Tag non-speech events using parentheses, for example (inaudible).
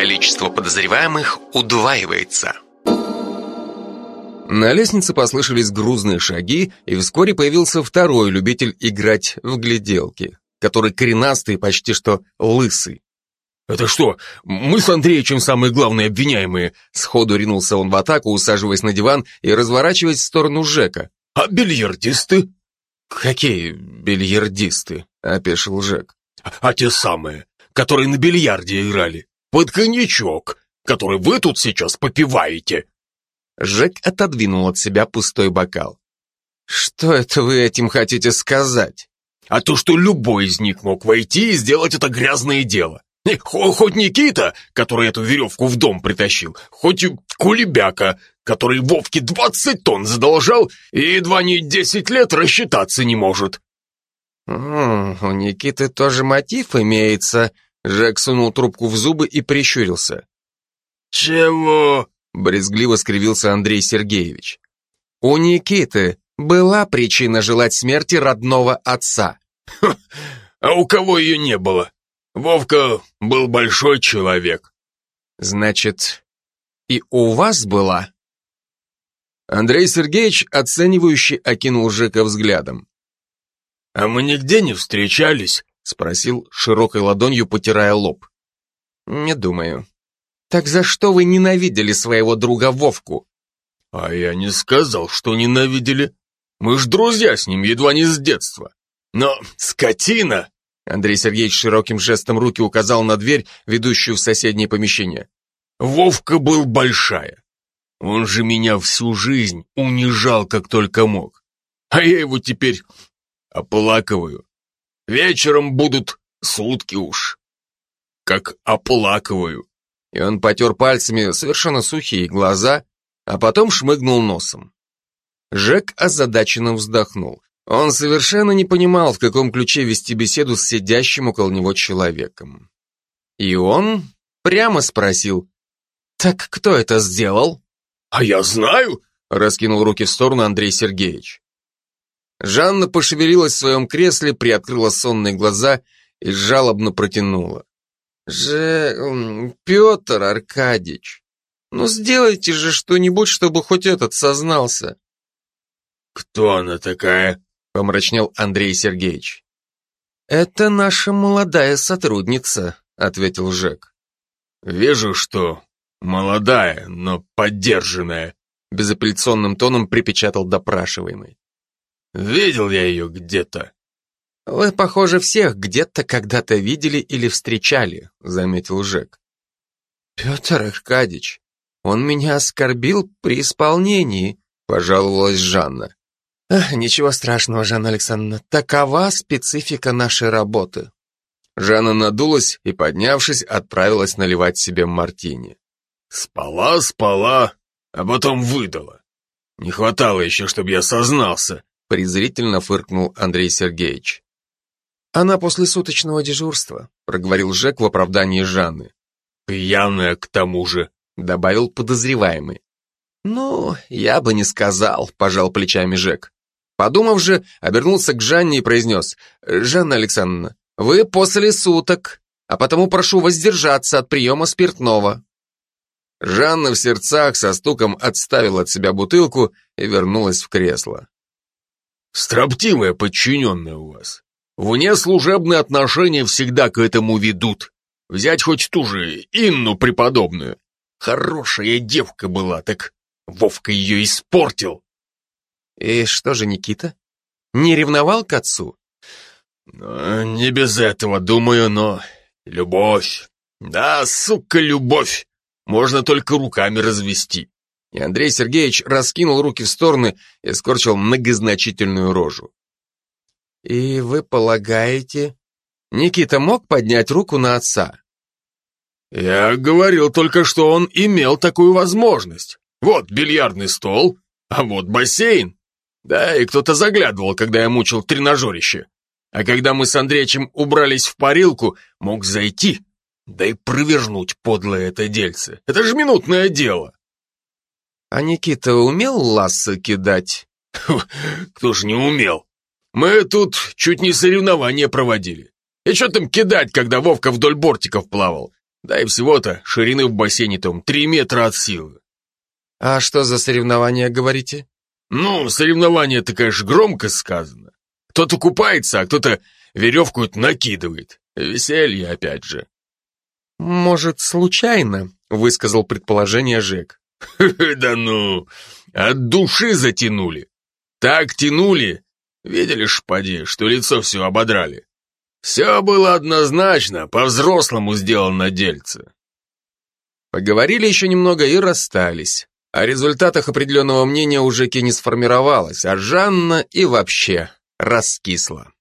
Количество подозреваемых удваивается. На лестнице послышались грузные шаги, и вскоре появился второй любитель играть в гляделки, который коренастый, почти что лысый. «Это что, мы с Андреевичем самые главные обвиняемые?» Сходу ринулся он в атаку, усаживаясь на диван и разворачиваясь в сторону Жека. «А бильярдисты?» «Какие бильярдисты?» — опешил Жек. «А те самые, которые на бильярде играли. Под коньячок, который вы тут сейчас попиваете». Жек отодвинул от себя пустой бокал. «Что это вы этим хотите сказать?» «А то, что любой из них мог войти и сделать это грязное дело. Хоть Никита, который эту веревку в дом притащил, хоть Кулебяка, который Вовке двадцать тонн задолжал и едва не десять лет рассчитаться не может. «М -м, «У Никиты тоже мотив имеется», — Жек сунул трубку в зубы и прищурился. «Чего?» — брезгливо скривился Андрей Сергеевич. «У Никиты была причина желать смерти родного отца». (laughs) «А у кого ее не было?» Вовка был большой человек. Значит, и у вас была? Андрей Сергеевич, оценивающе окинул Жека взглядом. «А мы нигде не встречались?» — спросил широкой ладонью, потирая лоб. «Не думаю. Так за что вы ненавидели своего друга Вовку?» «А я не сказал, что ненавидели. Мы ж друзья с ним едва не с детства. Но скотина Андрей Сергеевич широким жестом руки указал на дверь, ведущую в соседнее помещение. «Вовка был большая. Он же меня всю жизнь унижал, как только мог. А я его теперь оплакиваю. Вечером будут сутки уж. Как оплакиваю». И он потер пальцами совершенно сухие глаза, а потом шмыгнул носом. Жек озадаченно вздохнул. Он совершенно не понимал, в каком ключе вести беседу с сидящим около него человеком. И он прямо спросил, «Так кто это сделал?» «А я знаю!» — раскинул руки в сторону Андрей Сергеевич. Жанна пошевелилась в своем кресле, приоткрыла сонные глаза и жалобно протянула. «Же... Петр Аркадьевич, ну сделайте же что-нибудь, чтобы хоть этот сознался». «Кто она такая?» — помрачнел Андрей Сергеевич. «Это наша молодая сотрудница», — ответил Жек. «Вижу, что молодая, но поддержанная», — безапелляционным тоном припечатал допрашиваемый. «Видел я ее где-то». «Вы, похоже, всех где-то когда-то видели или встречали», — заметил Жек. «Петр Аркадьевич, он меня оскорбил при исполнении», — пожаловалась Жанна. «Ничего страшного, Жанна Александровна, такова специфика нашей работы». Жанна надулась и, поднявшись, отправилась наливать себе мартини. «Спала, спала, а потом выдала. Не хватало еще, чтобы я сознался», презрительно фыркнул Андрей Сергеевич. «Она после суточного дежурства», проговорил Жек в оправдании Жанны. «Пьяная к тому же», добавил подозреваемый. «Ну, я бы не сказал», пожал плечами Жек. Подумав же, обернулся к Жанне и произнес, «Жанна Александровна, вы после суток, а потому прошу воздержаться от приема спиртного». Жанна в сердцах со стуком отставила от себя бутылку и вернулась в кресло. «Строптивая подчиненная у вас. Вне служебные отношения всегда к этому ведут. Взять хоть ту же Инну преподобную. Хорошая девка была, так Вовка ее испортил. И что же Никита? Не ревновал к отцу? Не без этого, думаю, но любовь. Да, сука, любовь. Можно только руками развести. И Андрей Сергеевич раскинул руки в стороны и скорчил многозначительную рожу. И вы полагаете, Никита мог поднять руку на отца? Я говорил только, что он имел такую возможность. Вот бильярдный стол, а вот бассейн. Да, и кто-то заглядывал, когда я мучил тренажерище. А когда мы с Андреичем убрались в парилку, мог зайти, да и провернуть подлое это дельце. Это же минутное дело. А Никита умел лассы кидать? (laughs) Кто ж не умел? Мы тут чуть не соревнования проводили. И что там кидать, когда Вовка вдоль бортиков плавал? Да и всего-то ширины в бассейне там три метра от силы. А что за соревнования, говорите? Ну, соревнования-то, конечно, громко сказано. Кто-то купается, а кто-то веревку накидывает. Веселье опять же. Может, случайно, высказал предположение Жек. (laughs) Да ну, от души затянули. Так тянули. Видели ж, поди, что лицо все ободрали. Все было однозначно, по-взрослому сделано дельце. Поговорили еще немного и расстались. О результатах определенного мнения у не сформировалось, а Жанна и вообще раскисла.